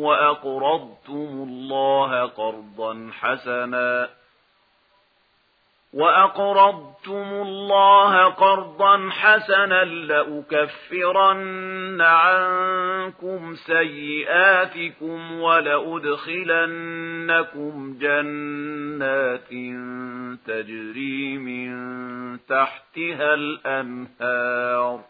وأقرضتم الله قرضا حسنا وأقرضتم الله قرضا حسنا لأكفرن عنكم سيئاتكم ولأدخلنكم جنات تجري من تحتها الأنهار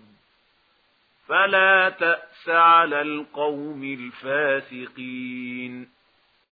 فلا تأس على القوم الفاسقين